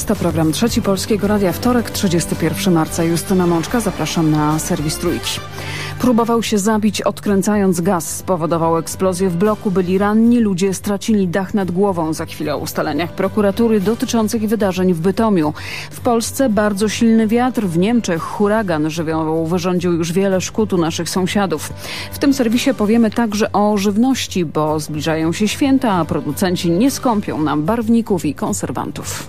Jest to program Trzeci Polskiego Radia, wtorek, 31 marca. Justyna Mączka, zapraszam na serwis Trójki. Próbował się zabić, odkręcając gaz. Spowodował eksplozję w bloku. Byli ranni, ludzie stracili dach nad głową. Za chwilę o ustaleniach prokuratury dotyczących wydarzeń w Bytomiu. W Polsce bardzo silny wiatr, w Niemczech huragan żywiołowo wyrządził już wiele szkód u naszych sąsiadów. W tym serwisie powiemy także o żywności, bo zbliżają się święta, a producenci nie skąpią nam barwników i konserwantów.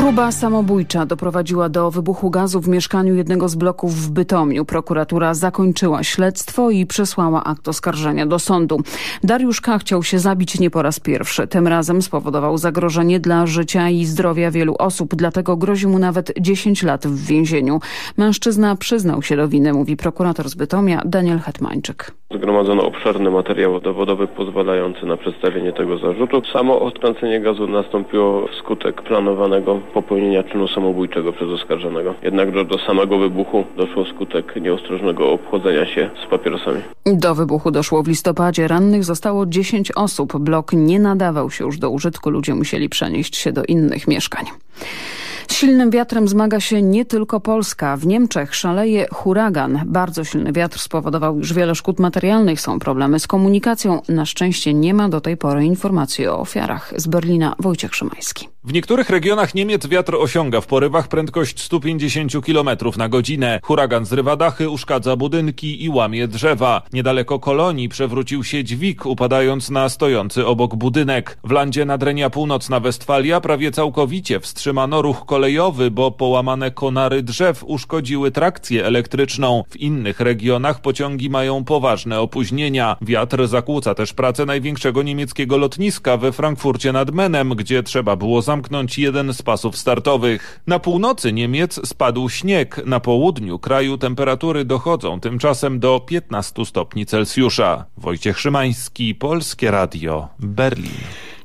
Próba samobójcza doprowadziła do wybuchu gazu w mieszkaniu jednego z bloków w Bytomiu. Prokuratura zakończyła śledztwo i przesłała akt oskarżenia do sądu. Dariusz K. chciał się zabić nie po raz pierwszy. Tym razem spowodował zagrożenie dla życia i zdrowia wielu osób, dlatego grozi mu nawet 10 lat w więzieniu. Mężczyzna przyznał się do winy, mówi prokurator z Bytomia Daniel Hetmańczyk. Zgromadzono obszerny materiał dowodowy pozwalający na przedstawienie tego zarzutu. Samo odkręcenie gazu nastąpiło wskutek planowanego popełnienia czynu samobójczego przez oskarżonego. Jednakże do samego wybuchu doszło skutek nieostrożnego obchodzenia się z papierosami. Do wybuchu doszło w listopadzie. Rannych zostało 10 osób. Blok nie nadawał się już do użytku. Ludzie musieli przenieść się do innych mieszkań. Silnym wiatrem zmaga się nie tylko Polska. W Niemczech szaleje huragan. Bardzo silny wiatr spowodował już wiele szkód materialnych. Są problemy z komunikacją. Na szczęście nie ma do tej pory informacji o ofiarach. Z Berlina Wojciech Szymański. W niektórych regionach Niemiec wiatr osiąga w porywach prędkość 150 km na godzinę. Huragan zrywa dachy, uszkadza budynki i łamie drzewa. Niedaleko Kolonii przewrócił się dźwig, upadając na stojący obok budynek. W landzie Nadrenia Północna Westfalia prawie całkowicie wstrzymano ruch kolejowy, bo połamane konary drzew uszkodziły trakcję elektryczną. W innych regionach pociągi mają poważne opóźnienia. Wiatr zakłóca też pracę największego niemieckiego lotniska we Frankfurcie nad Menem, gdzie trzeba było zamknąć jeden z pasów startowych. Na północy Niemiec spadł śnieg, na południu kraju temperatury dochodzą tymczasem do 15 stopni Celsjusza. Wojciech Szymański, Polskie Radio, Berlin.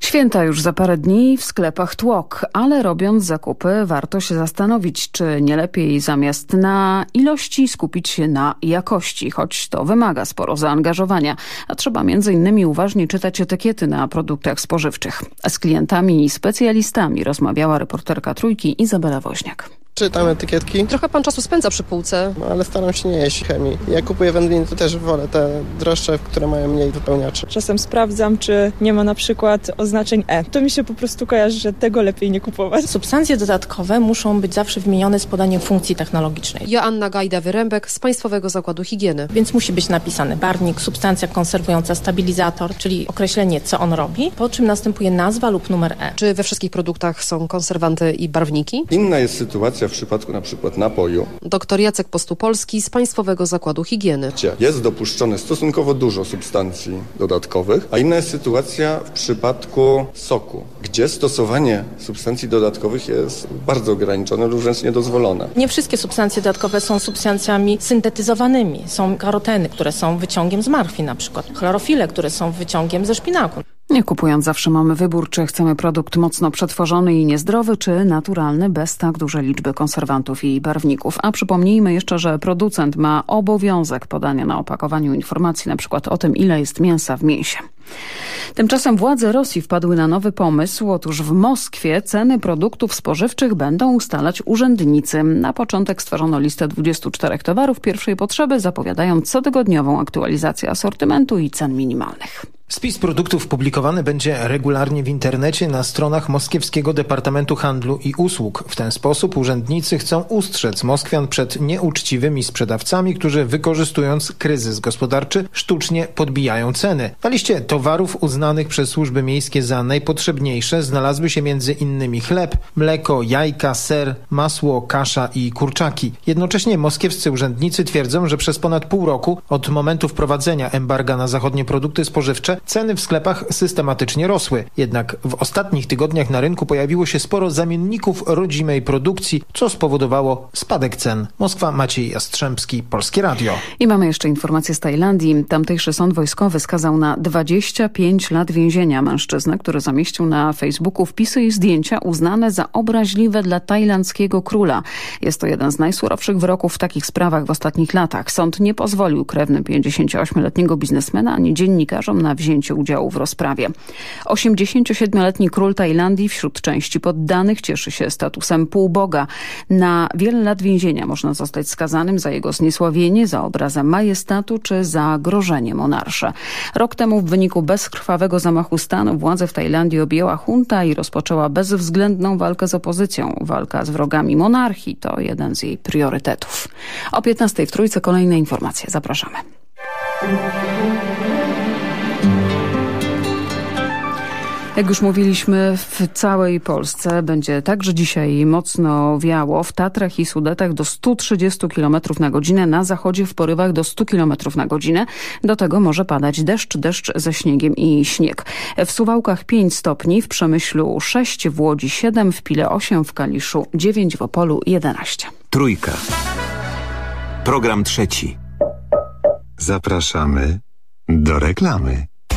Święta już za parę dni w sklepach tłok, ale robiąc zakupy warto się zastanowić, czy nie lepiej zamiast na ilości skupić się na jakości, choć to wymaga sporo zaangażowania, a trzeba między innymi uważnie czytać etykiety na produktach spożywczych. Z klientami i specjalistami rozmawiała reporterka Trójki Izabela Woźniak. Czytam etykietki. Trochę pan czasu spędza przy półce. No, ale staram się nie jeść chemii. Jak kupuję wędliny, to też wolę te droższe, które mają mniej wypełniaczy. Czasem sprawdzam, czy nie ma na przykład oznaczeń E. To mi się po prostu kojarzy, że tego lepiej nie kupować. Substancje dodatkowe muszą być zawsze wymienione z podaniem funkcji technologicznej. Joanna Gajda-Wyrębek z Państwowego Zakładu Higieny. Więc musi być napisany barwnik, substancja konserwująca, stabilizator, czyli określenie, co on robi, po czym następuje nazwa lub numer E. Czy we wszystkich produktach są konserwanty i barwniki? Inna jest sytuacja w przypadku na przykład napoju. Doktor Jacek Postupolski z Państwowego Zakładu Higieny. Gdzie jest dopuszczone stosunkowo dużo substancji dodatkowych, a inna jest sytuacja w przypadku soku, gdzie stosowanie substancji dodatkowych jest bardzo ograniczone lub wręcz niedozwolone. Nie wszystkie substancje dodatkowe są substancjami syntetyzowanymi. Są karoteny, które są wyciągiem z marchwi na przykład, chlorofile, które są wyciągiem ze szpinaku. Kupując zawsze mamy wybór, czy chcemy produkt mocno przetworzony i niezdrowy, czy naturalny, bez tak dużej liczby konserwantów i barwników. A przypomnijmy jeszcze, że producent ma obowiązek podania na opakowaniu informacji przykład o tym, ile jest mięsa w mięsie. Tymczasem władze Rosji wpadły na nowy pomysł. Otóż w Moskwie ceny produktów spożywczych będą ustalać urzędnicy. Na początek stworzono listę 24 towarów pierwszej potrzeby, zapowiadając cotygodniową aktualizację asortymentu i cen minimalnych. Spis produktów publikowany będzie regularnie w internecie na stronach Moskiewskiego Departamentu Handlu i Usług. W ten sposób urzędnicy chcą ustrzec Moskwian przed nieuczciwymi sprzedawcami, którzy wykorzystując kryzys gospodarczy sztucznie podbijają ceny. Na liście towarów uznanych przez służby miejskie za najpotrzebniejsze znalazły się innymi chleb, mleko, jajka, ser, masło, kasza i kurczaki. Jednocześnie moskiewscy urzędnicy twierdzą, że przez ponad pół roku od momentu wprowadzenia embarga na zachodnie produkty spożywcze ceny w sklepach systematycznie rosły. Jednak w ostatnich tygodniach na rynku pojawiło się sporo zamienników rodzimej produkcji, co spowodowało spadek cen. Moskwa, Maciej Jastrzębski, Polskie Radio. I mamy jeszcze informację z Tajlandii. Tamtejszy sąd wojskowy skazał na 25 lat więzienia mężczyznę, który zamieścił na Facebooku wpisy i zdjęcia uznane za obraźliwe dla tajlandzkiego króla. Jest to jeden z najsurowszych wyroków w takich sprawach w ostatnich latach. Sąd nie pozwolił krewnym 58-letniego biznesmena ani dziennikarzom na wzięcie wzięcie udziału w rozprawie. 87-letni król Tajlandii wśród części poddanych cieszy się statusem półboga. Na wiele lat więzienia można zostać skazanym za jego zniesławienie, za obrazę majestatu czy za grożenie monarsze. Rok temu w wyniku bezkrwawego zamachu stanu władze w Tajlandii objęła junta i rozpoczęła bezwzględną walkę z opozycją. Walka z wrogami monarchii to jeden z jej priorytetów. O 15 w Trójce kolejne informacje. Zapraszamy. Jak już mówiliśmy, w całej Polsce będzie także dzisiaj mocno wiało. W Tatrach i Sudetach do 130 km na godzinę, na zachodzie w porywach do 100 km na godzinę. Do tego może padać deszcz, deszcz ze śniegiem i śnieg. W Suwałkach 5 stopni, w Przemyślu 6, w Łodzi 7, w Pile 8, w Kaliszu 9, w Opolu 11. Trójka. Program trzeci. Zapraszamy do reklamy.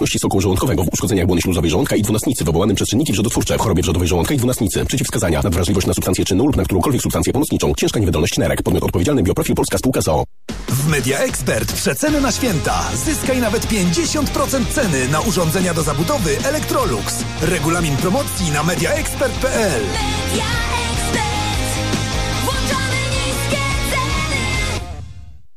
nadkwaśności soku żołądkowego, w uszkodzeniach błony śluzowej żołądka i dwunastnicy, wywołanym przez czynniki wrzodotwórcze, w chorobie wrzodowej żołądka i dwunastnicy, przeciwwskazania, nadwrażliwość na substancję czynną lub na którąkolwiek substancję pomocniczą, ciężka niewydolność nerek, podmiot odpowiedzialny Bioprofil Polska Spółka ZOO. W Media Expert przeceny na święta. Zyskaj nawet 50% ceny na urządzenia do zabudowy Electrolux. Regulamin promocji na mediaexpert.pl.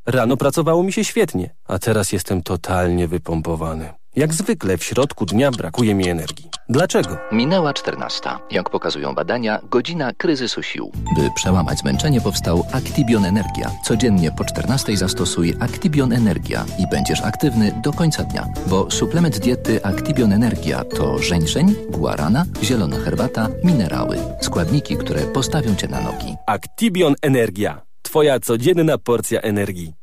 Rano pracowało mi się świetnie, a teraz jestem totalnie wypompowany. Jak zwykle w środku dnia brakuje mi energii. Dlaczego? Minęła 14. Jak pokazują badania, godzina kryzysu sił. By przełamać zmęczenie powstał Actibion Energia. Codziennie po 14 zastosuj Actibion Energia i będziesz aktywny do końca dnia. Bo suplement diety Actibion Energia to żeńszeń, guarana, zielona herbata, minerały. Składniki, które postawią cię na nogi. Actibion Energia. Twoja codzienna porcja energii.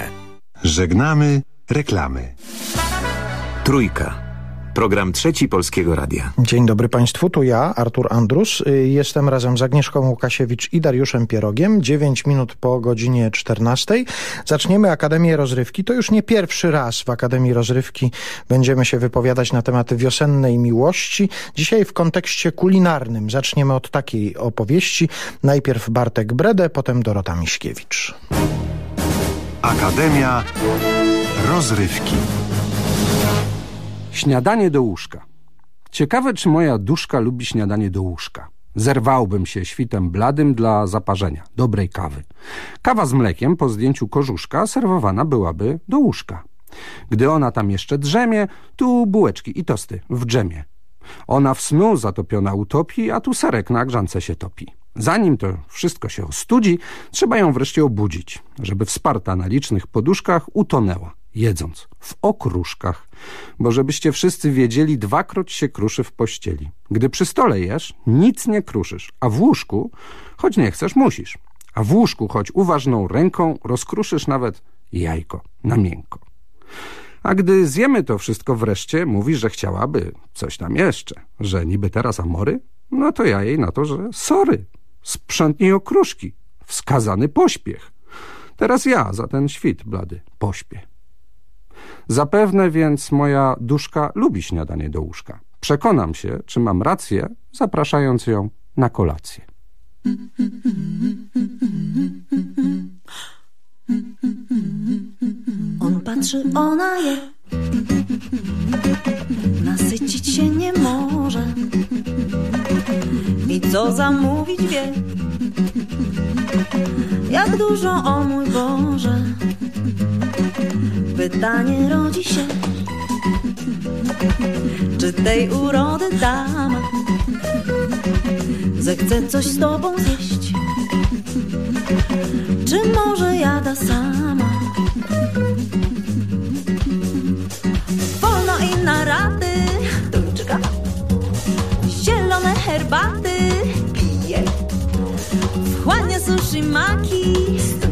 Żegnamy reklamy. Trójka. Program trzeci Polskiego Radia. Dzień dobry Państwu, tu ja, Artur Andrus. Jestem razem z Agnieszką Łukasiewicz i Dariuszem Pierogiem. 9 minut po godzinie 14. Zaczniemy Akademię Rozrywki. To już nie pierwszy raz w Akademii Rozrywki będziemy się wypowiadać na tematy wiosennej miłości. Dzisiaj w kontekście kulinarnym. Zaczniemy od takiej opowieści. Najpierw Bartek Brede, potem Dorota Miśkiewicz. Akademia Rozrywki. Śniadanie do łóżka. Ciekawe, czy moja duszka lubi śniadanie do łóżka. Zerwałbym się świtem bladym dla zaparzenia, dobrej kawy. Kawa z mlekiem po zdjęciu korzuszka serwowana byłaby do łóżka. Gdy ona tam jeszcze drzemie, tu bułeczki i tosty w dżemie. Ona w snu zatopiona utopi, a tu serek na grzance się topi. Zanim to wszystko się ostudzi, trzeba ją wreszcie obudzić, żeby wsparta na licznych poduszkach utonęła, jedząc w okruszkach. Bo żebyście wszyscy wiedzieli, dwakroć się kruszy w pościeli. Gdy przy stole jesz, nic nie kruszysz, a w łóżku, choć nie chcesz, musisz. A w łóżku, choć uważną ręką, rozkruszysz nawet jajko na miękko. A gdy zjemy to wszystko wreszcie, mówi, że chciałaby coś tam jeszcze, że niby teraz amory, no to ja jej na to, że sorry, sprzątnij okruszki, wskazany pośpiech. Teraz ja za ten świt blady pośpię. Zapewne więc moja duszka lubi śniadanie do łóżka. Przekonam się, czy mam rację, zapraszając ją na kolację. On patrzy, ona je Nasycić się nie może I co zamówić wie? Jak dużo, o mój Boże Pytanie rodzi się. Czy tej urody dama Zechce coś z tobą zjeść. Czy może jada sama? Wolno i na raty. Tuńczyka Zielone herbaty Wchłania sushi maki Z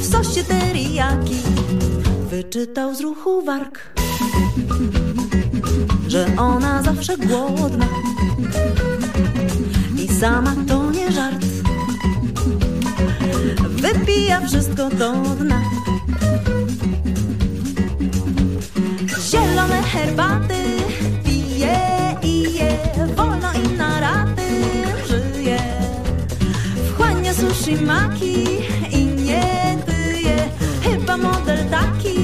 W sosie teriyaki Wyczytał z ruchu warg Że ona zawsze głodna. I sama to nie żart. Wypija wszystko do dna. Zielone herbaty Wchłania sushi maki i nie tyje Chyba model taki.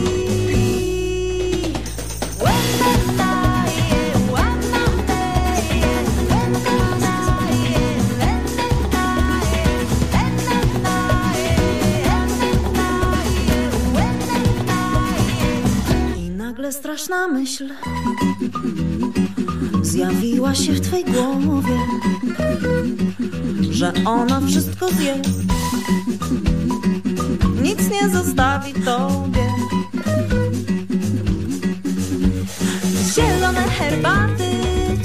I nagle straszna myśl Zjawiła się w twej głowie Że ona wszystko zje Nic nie zostawi tobie. Zielone herbaty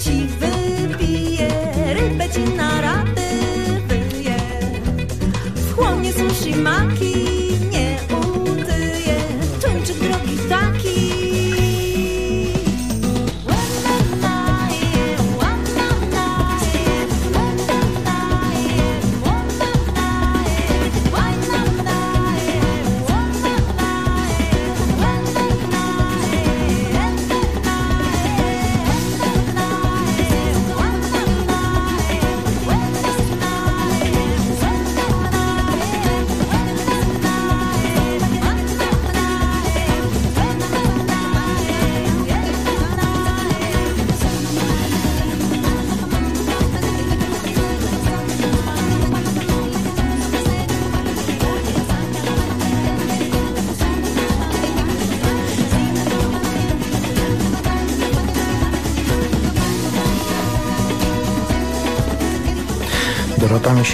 ci wypije Rybę ci na raty wyje. Wchłonie sushi maki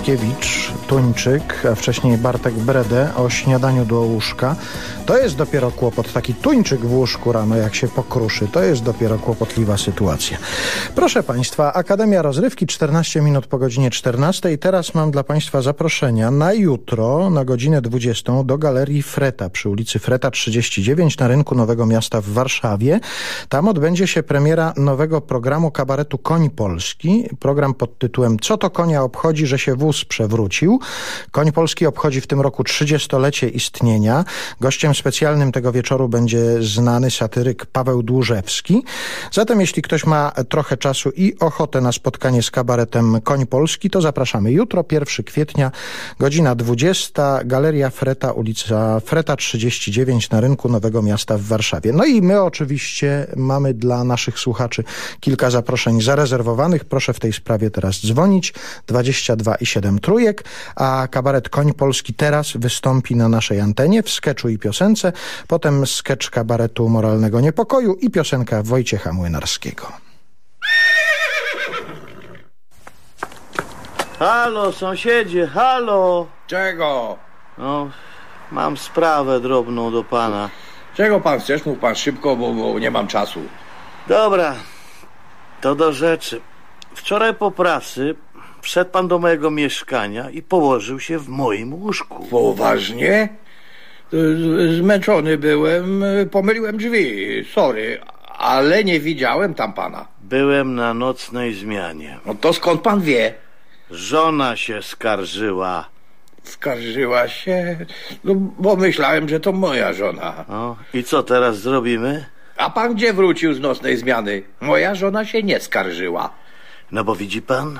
Dorota Miśkiewicz, Tuńczyk, a wcześniej Bartek Brede o śniadaniu do łóżka. To jest dopiero kłopot. Taki Tuńczyk w łóżku rano, jak się pokruszy, to jest dopiero kłopotliwa sytuacja. Proszę Państwa, Akademia Rozrywki, 14 minut po godzinie 14. I teraz mam dla Państwa zaproszenia na jutro, na godzinę 20 do Galerii Freta przy ulicy Freta 39 na rynku Nowego Miasta w Warszawie. Tam odbędzie się premiera nowego programu kabaretu Koń Polski. Program pod tytułem Co to konia obchodzi, że się wóz przewrócił. Koń Polski obchodzi w tym roku 30-lecie istnienia. Gościem specjalnym tego wieczoru będzie znany satyryk Paweł Dłużewski. Zatem jeśli ktoś ma trochę czasu i ochotę na spotkanie z kabaretem Koń Polski, to zapraszamy jutro, 1 kwietnia, godzina 20, Galeria Freta, ulica Freta 39 na rynku Nowego Miasta w Warszawie. No i my oczywiście mamy dla naszych słuchaczy kilka zaproszeń zarezerwowanych. Proszę w tej sprawie teraz dzwonić. 22 i 7 trójek, a kabaret Koń Polski teraz wystąpi na naszej antenie w sketchu i piosence, potem sketch kabaretu Moralnego Niepokoju i piosenka Wojciecha Młynarskiego. Halo, sąsiedzie, halo! Czego? No, mam sprawę drobną do pana. Czego pan chcesz? Mów pan szybko, bo, bo nie mam czasu. Dobra, to do rzeczy. Wczoraj po pracy wszedł pan do mojego mieszkania i położył się w moim łóżku. Poważnie? Z- Zmęczony byłem, pomyliłem drzwi, sorry, ale nie widziałem tam pana. Byłem na nocnej zmianie. No to skąd pan wie? Żona się skarżyła. Skarżyła się? No bo myślałem, że to moja żona. No, i co teraz zrobimy? A pan gdzie wrócił z nocnej zmiany? Moja żona się nie skarżyła. No bo widzi pan,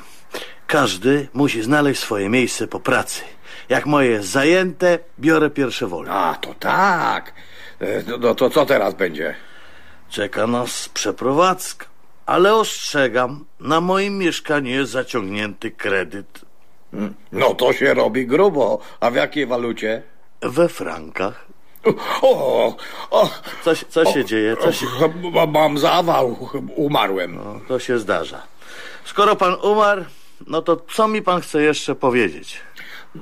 każdy musi znaleźć swoje miejsce po pracy. Jak moje jest zajęte, biorę pierwsze wolne. A, to tak. E, No, no to co teraz będzie? Czeka nas przeprowadzka. Ale ostrzegam, na moim mieszkaniu jest zaciągnięty kredyt. No to się robi grubo. A w jakiej walucie? We frankach. O, o, Co, się- co się dzieje? Co się... mam zawał. Umarłem. No, to się zdarza. Skoro pan umarł, no to co mi pan chce jeszcze powiedzieć?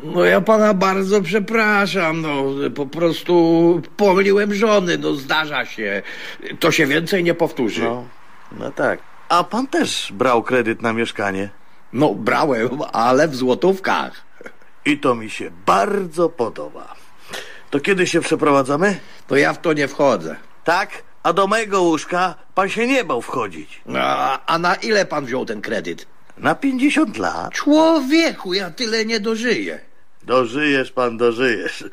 No ja pana bardzo przepraszam, no po prostu pomyliłem żony, no zdarza się. To się więcej nie powtórzy. No, no tak. A pan też brał kredyt na mieszkanie? No brałem, ale w złotówkach. I to mi się bardzo podoba. To kiedy się przeprowadzamy? To ja w to nie wchodzę. Tak? A do mojego łóżka pan się nie bał wchodzić. A, a na ile pan wziął ten kredyt? Na 50 lat. Człowieku, ja tyle nie dożyję. Dożyjesz pan, dożyjesz.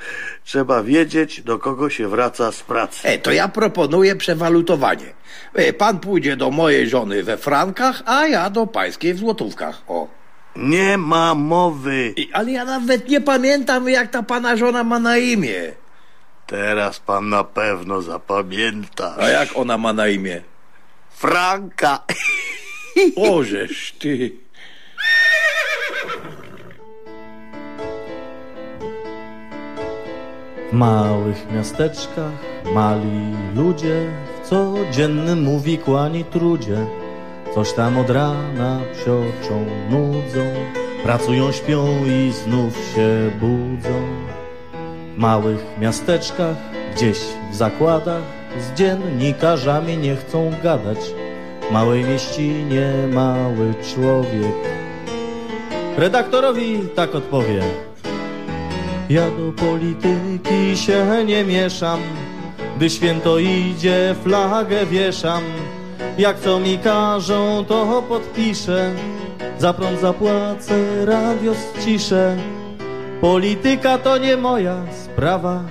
Trzeba wiedzieć, do kogo się wraca z pracy. E, to ja proponuję przewalutowanie. E, pan pójdzie do mojej żony we frankach, a ja do pańskiej w złotówkach. O. Nie ma mowy. I, ale ja nawet nie pamiętam, jak ta pana żona ma na imię. Teraz pan na pewno zapamięta. A jak ona ma na imię? Franka. Ożeż ty. W małych miasteczkach mali ludzie w codziennym uwikłani trudzie coś tam od rana psioczą, nudzą, pracują, śpią i znów się budzą. W małych miasteczkach, gdzieś w zakładach z dziennikarzami nie chcą gadać. Małej mieścinie mały człowiek redaktorowi tak odpowie. Ja do polityki się nie mieszam, gdy święto idzie, flagę wieszam. Jak co mi każą, to podpiszę, za prąd zapłacę, radio ściszę. Polityka to nie moja sprawa,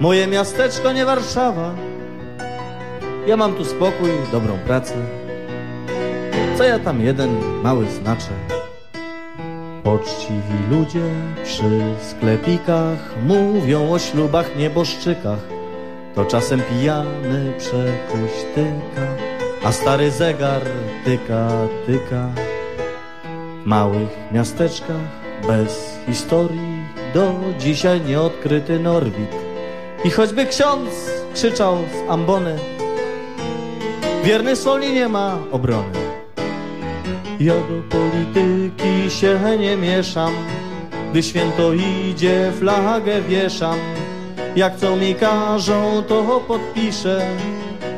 moje miasteczko nie Warszawa. Ja mam tu spokój, dobrą pracę, co ja tam jeden mały znaczę. Poczciwi ludzie przy sklepikach mówią o ślubach, nieboszczykach. To czasem pijany przekuśtyka, a stary zegar tyka, tyka. W małych miasteczkach bez historii do dzisiaj nieodkryty Norwid. I choćby ksiądz krzyczał z ambony, wierny soli nie ma obrony. Ja do polityki się nie mieszam, gdy święto idzie, flagę wieszam. Jak co mi każą, to podpiszę,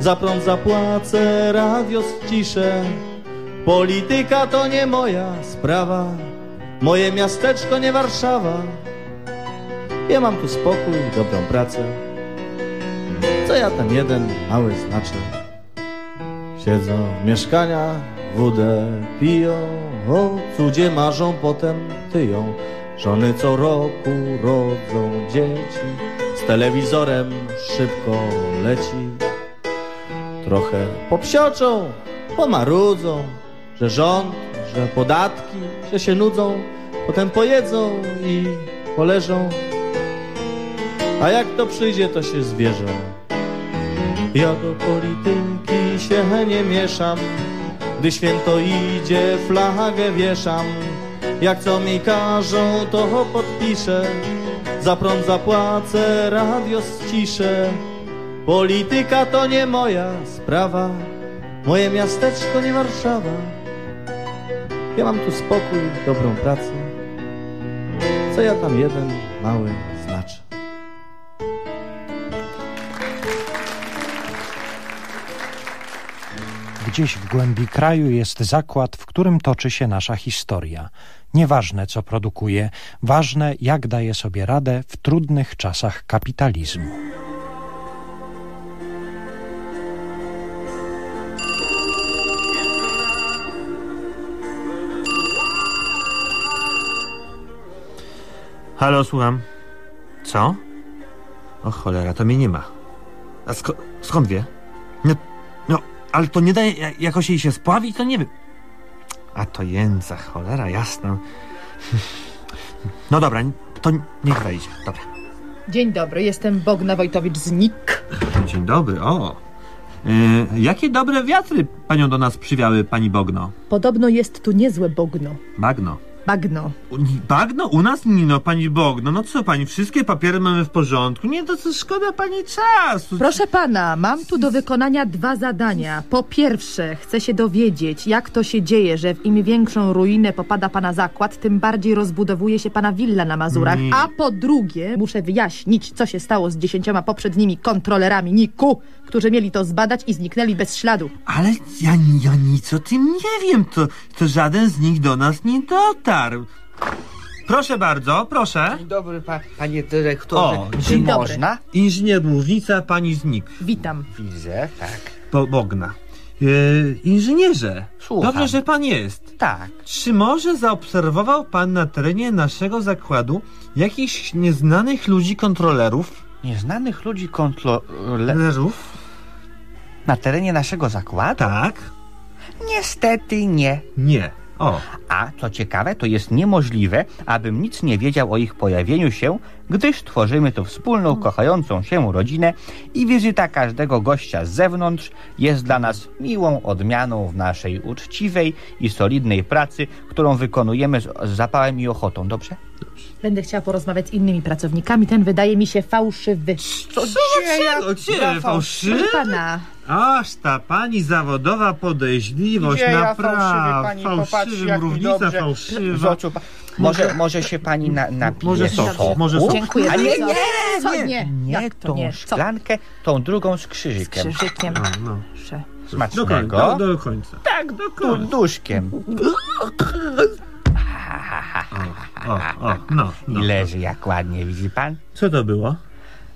za prąd zapłacę, radio ściszę. Polityka to nie moja sprawa, moje miasteczko nie Warszawa. Ja mam tu spokój, dobrą pracę, co ja tam jeden mały znaczę. Siedzą w mieszkaniach, wódę piją, o cudzie marzą, potem tyją. Żony co roku rodzą dzieci, z telewizorem szybko leci. Trochę popsioczą, pomarudzą, że rząd, że podatki, że się nudzą, potem pojedzą i poleżą. A jak to przyjdzie, to się zwierzą. Ja do polityki się nie mieszam, gdy święto idzie, flagę wieszam. Jak co mi każą, to podpiszę. Za prąd zapłacę, radio ściszę. Polityka to nie moja sprawa. Moje miasteczko nie Warszawa. Ja mam tu spokój, dobrą pracę. Co ja tam jeden mały Gdzieś w głębi kraju jest zakład, w którym toczy się nasza historia. Nieważne, co produkuje, ważne, jak daje sobie radę w trudnych czasach kapitalizmu. Halo, słucham. Co? O cholera, to mnie nie ma. A sko skąd wie? No, ale to nie daje ja- jakoś jej się spławić, to nie wiem. A to jędza, cholera jasna. No dobra, to niech wejdzie. Dobra. Dzień dobry, jestem Bogna Wojtowicz z NIK. Dzień dobry, o. Yy, jakie dobre wiatry panią do nas przywiały, pani Bogno? Podobno jest tu niezłe Bogno. Bagno. Bagno. U- Bagno? U nas nie no, pani Bogno. No co pani, wszystkie papiery mamy w porządku. Nie, to co szkoda pani czasu. Proszę pana, mam tu do wykonania dwa zadania. Po pierwsze, chcę się dowiedzieć, jak to się dzieje, że w im większą ruinę popada pana zakład, tym bardziej rozbudowuje się pana willa na Mazurach. Nie. A po drugie, muszę wyjaśnić, co się stało z dziesięcioma poprzednimi kontrolerami NIK-u, którzy mieli to zbadać i zniknęli bez śladu. Ale ja, ja nic o tym nie wiem. To, to żaden z nich do nas nie dotarł. Proszę bardzo, proszę. Dzień dobry, pa, panie dyrektorze. O, Czy dzień dobry. można? Inżynier Mównica, pani Znik. Witam. Widzę, tak. Bo, Bogna. Yy, inżynierze, Słucham. dobrze, że pan jest. Tak. Czy może zaobserwował pan na terenie naszego zakładu jakichś nieznanych ludzi kontrolerów? Nieznanych ludzi kontrolerów? Lerów? Na terenie naszego zakładu? Tak. Niestety nie. Nie. O. A co ciekawe, to jest niemożliwe, abym nic nie wiedział o ich pojawieniu się, gdyż tworzymy tu wspólną, kochającą się rodzinę i wizyta każdego gościa z zewnątrz jest dla nas miłą odmianą w naszej uczciwej i solidnej pracy, którą wykonujemy z, zapałem i ochotą, dobrze? Będę chciała porozmawiać z innymi pracownikami, ten wydaje mi się fałszywy. Co cię fałszywy? Pana. Aż ta pani zawodowa podejrzliwość Gdzie ja naprawdę. fałszywy, jak mi równica fałszywa. Może, może się pani na, napije Może sok, może sok. Dziękuję A nie, bardzo. nie, nie, Nie, nie, tą nie? Szklankę, tą drugą z krzyżykiem. Z krzyżykiem. No. Do, Smacznego. końca, do, do końca. Tak, do końca. Duszkiem. O, o, no, no. I leży jak ładnie, widzi pan? Co to było?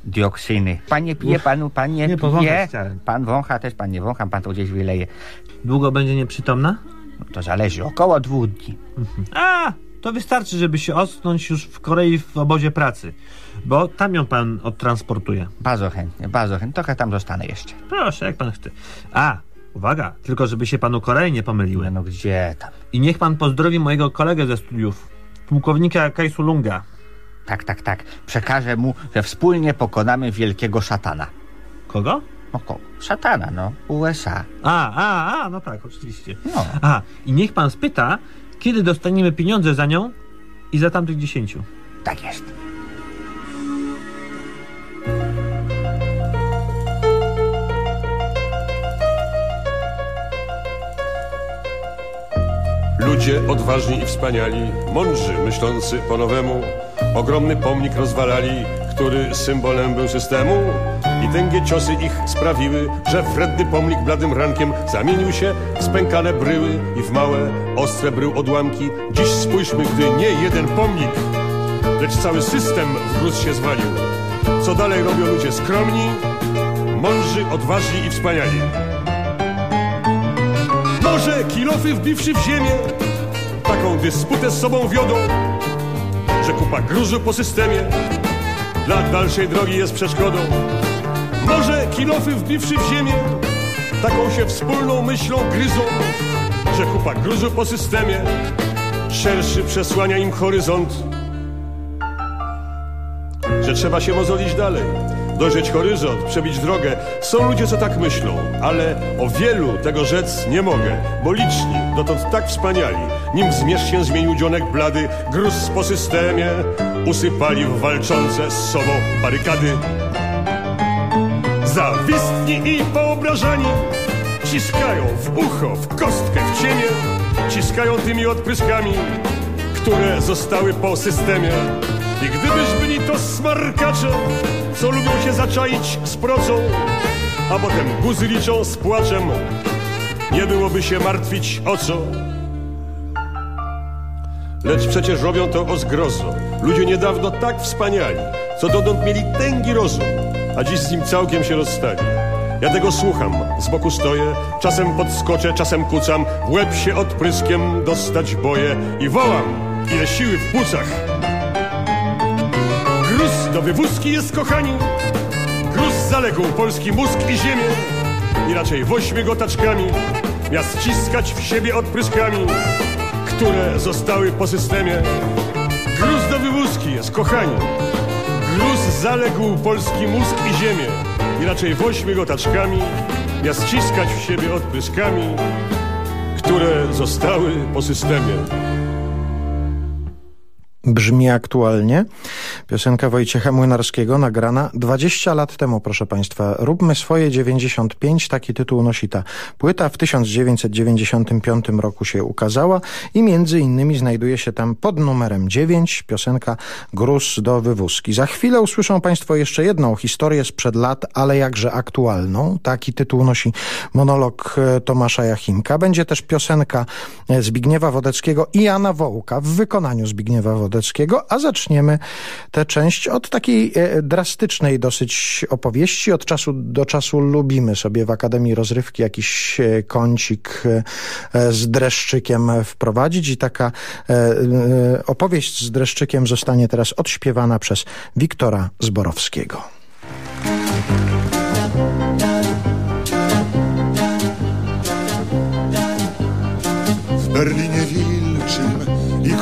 Dioksyny. Pan nie pije, Uf. panu, pan nie, Nie, pije. powąchać chciałem. Pan wącha też, pan nie wącha, pan to gdzieś wyleje. Długo będzie nieprzytomna? No to zależy, około dwóch dni. A, to wystarczy, żeby się ocknąć już w Korei w obozie pracy. Bo tam ją pan odtransportuje. Bardzo chętnie, bardzo chętnie. Trochę tam zostanę jeszcze. Proszę, jak pan chce. A, uwaga, tylko żeby się panu Korei nie pomyliły. No gdzie tam? I niech pan pozdrowi mojego kolegę ze studiów, pułkownika Kajsu Lunga. Tak, tak, tak. Przekażę mu, że wspólnie pokonamy wielkiego szatana. Kogo? No, ko- szatana, no. USA. A, a, a, no tak, oczywiście. No. A, i niech pan spyta, kiedy dostaniemy pieniądze za nią i za tamtych dziesięciu. Tak jest. Ludzie odważni i wspaniali, mądrzy, myślący po nowemu, ogromny pomnik rozwalali, który symbolem był systemu. I tęgie ciosy ich sprawiły, że wredny pomnik bladym rankiem zamienił się w spękane bryły i w małe, ostre brył odłamki. Dziś spójrzmy, gdy nie jeden pomnik, lecz cały system w gruz się zwalił. Co dalej robią ludzie skromni, mądrzy, odważni i wspaniali. Może kilofy wbiwszy w ziemię Taką dysputę z sobą wiodą Że kupa gruzu po systemie Dla dalszej drogi jest przeszkodą. Może kilofy wbiwszy w ziemię Taką się wspólną myślą gryzą Że kupa gruzu po systemie Szerszy przesłania im horyzont Że trzeba się mozolić dalej dojrzeć horyzont, przebić drogę. Są ludzie, co tak myślą, ale o wielu tego rzec nie mogę, bo liczni, dotąd tak wspaniali, nim zmierzch się zmienił dzionek blady, gruz po systemie, usypali w walczące z sobą barykady. Zawistni i poobrażani ciskają w ucho, w kostkę, w cienie, ciskają tymi odpryskami, które zostały po systemie. I gdybyś byli to smarkacze, co lubią się zaczaić z procą, a potem guzy liczą z płaczem, nie byłoby się martwić o co. Lecz przecież robią to o zgrozo. Ludzie niedawno tak wspaniali, co dotąd mieli tęgi rozum, a dziś z nim całkiem się rozstali. Ja tego słucham, z boku stoję, czasem podskoczę, czasem kucam, w łeb się odpryskiem dostać boję i wołam, ile siły w płucach. Do wywózki jest kochani, gruz zaległ polski mózg i ziemię i raczej woźmy go taczkami, miast ściskać w siebie odpryskami, które zostały po systemie. Gruz do wywózki jest kochani, gruz zaległ polski mózg i ziemię i raczej woźmy go taczkami, miast ściskać w siebie odpryskami, które zostały po systemie. Brzmi aktualnie. Piosenka Wojciecha Młynarskiego nagrana 20 lat temu, proszę Państwa. Róbmy swoje 95, taki tytuł nosi ta płyta. W 1995 roku się ukazała i między innymi znajduje się tam pod numerem 9 piosenka Gruz do wywózki. Za chwilę usłyszą Państwo jeszcze jedną historię sprzed lat, ale jakże aktualną. Taki tytuł nosi monolog e, Tomasza Jachimka. Będzie też piosenka e, Zbigniewa Wodeckiego i Jana Wołka w wykonaniu Zbigniewa Wodeckiego, a zaczniemy tę część od takiej e, drastycznej dosyć opowieści. Od czasu do czasu lubimy sobie w Akademii Rozrywki jakiś e, kącik e, z dreszczykiem wprowadzić i taka opowieść z dreszczykiem zostanie teraz odśpiewana przez Wiktora Zborowskiego.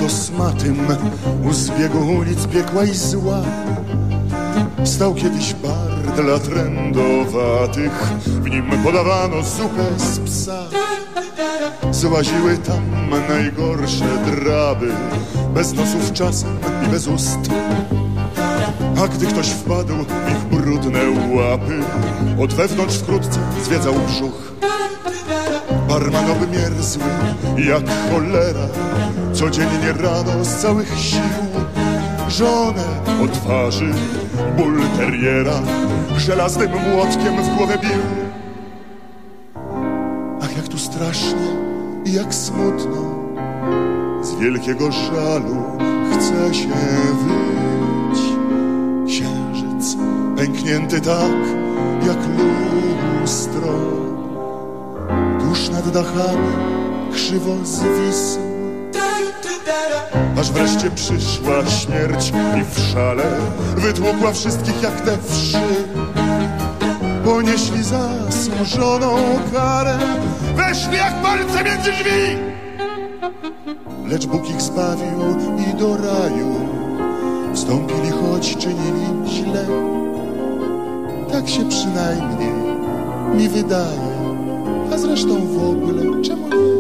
Kosmatym. U zbiegu ulic piekła i zła. Stał kiedyś bar dla trędowatych W nim podawano zupę z psa. Złaziły tam najgorsze draby. Bez nosów czasem i bez ust. A gdy ktoś wpadł w ich brudne łapy Od wewnątrz wkrótce zwiedzał brzuch Barman obmierzły jak cholera. Codziennie rano z całych sił Żonę o twarzy ból teriera. Żelaznym młotkiem w głowę bił. Ach jak tu strasznie i jak smutno. Z wielkiego żalu chce się wyć Księżyc pęknięty tak jak lustro Tuż nad dachami krzywo zwisł Aż wreszcie przyszła śmierć i w szale Wytłukła wszystkich jak te wszy. Ponieśli zasłużoną karę Weszli jak palce między drzwi. Lecz Bóg ich zbawił i do raju Wstąpili choć czynili źle. Tak się przynajmniej mi wydaje A zresztą w ogóle czemu nie?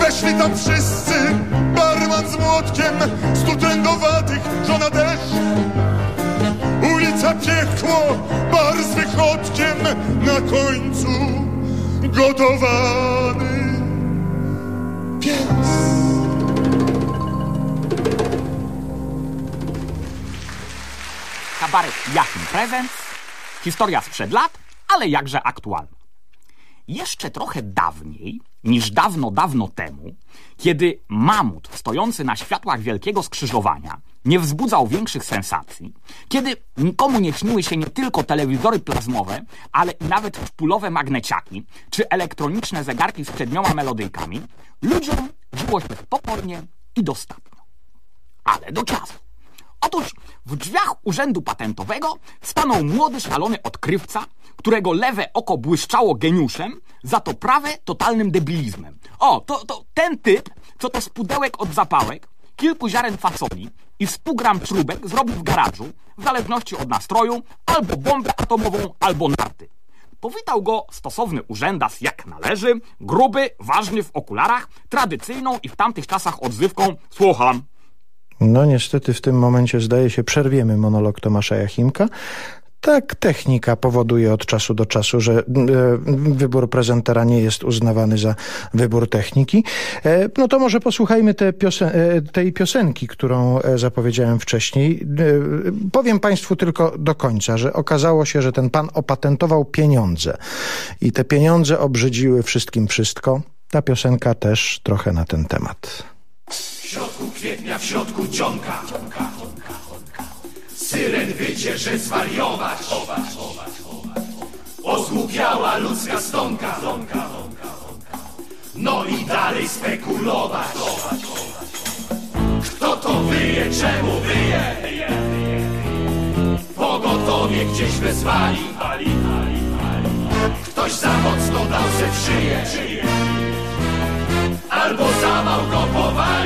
Weszli tam wszyscy, barman z młotkiem, stu trędowatych, żona też. Ulica piekło, bar z wychodkiem, na końcu gotowany pies. Kabaret Jachim Prezent. Historia sprzed lat, ale jakże aktualna. Jeszcze trochę dawniej, niż dawno, dawno temu, kiedy mamut stojący na światłach Wielkiego Skrzyżowania nie wzbudzał większych sensacji, kiedy nikomu nie śniły się nie tylko telewizory plazmowe, ale i nawet szpulowe magneciaki, czy elektroniczne zegarki z przednioma melodyjkami, ludziom żyło się spokojnie i dostatnio. Ale do czasu. Otóż w drzwiach urzędu patentowego stanął młody, szalony odkrywca, którego lewe oko błyszczało geniuszem, za to prawe totalnym debilizmem. O, to, to ten typ, co to z pudełek od zapałek, kilku ziaren fasoli i 100 gram śrubek zrobił w garażu, w zależności od nastroju, albo bombę atomową, albo narty. Powitał go stosowny urzędas jak należy, gruby, ważny w okularach, tradycyjną i w tamtych czasach odzywką słucham. No niestety w tym momencie zdaje się przerwiemy monolog Tomasza Jachimka. Tak, technika powoduje od czasu do czasu, że e, wybór prezentera nie jest uznawany za wybór techniki. E, no to może posłuchajmy te piosen e, tej piosenki, którą e, zapowiedziałem wcześniej. E, powiem Państwu tylko do końca, że okazało się, że ten pan opatentował pieniądze i te pieniądze obrzydziły wszystkim wszystko. Ta piosenka też trochę na ten temat. W środku kwietnia, w środku dzionka Syren wycie, że zwariować. Ozłupiała ludzka stonka. No i dalej spekulować. Kto to wyje, czemu wyje? Pogotowie gdzieś wezwali. Ktoś za mocno dał se w szyję Albo zawał go powali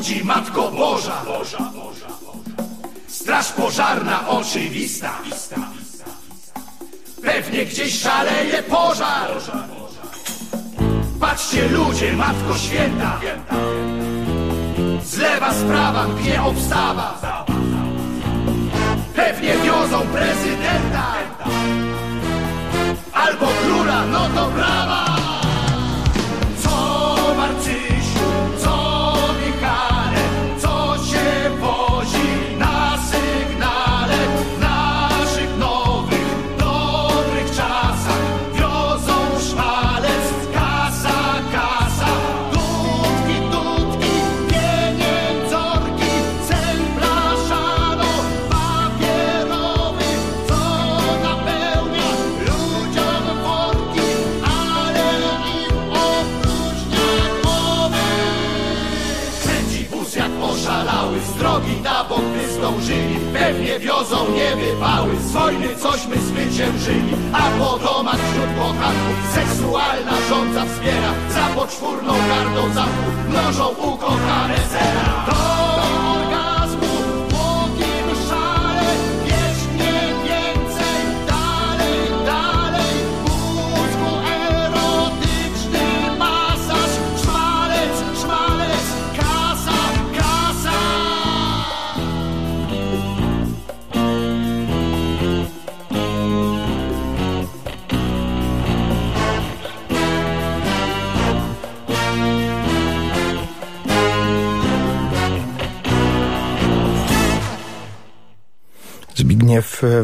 budzi Matko Boża! Straż pożarna oczywista. Pewnie gdzieś szaleje pożar. Patrzcie ludzie, Matko Święta. Z lewa sprawa mknie obstawa. Pewnie wiozą prezydenta. Albo króla, no to brawa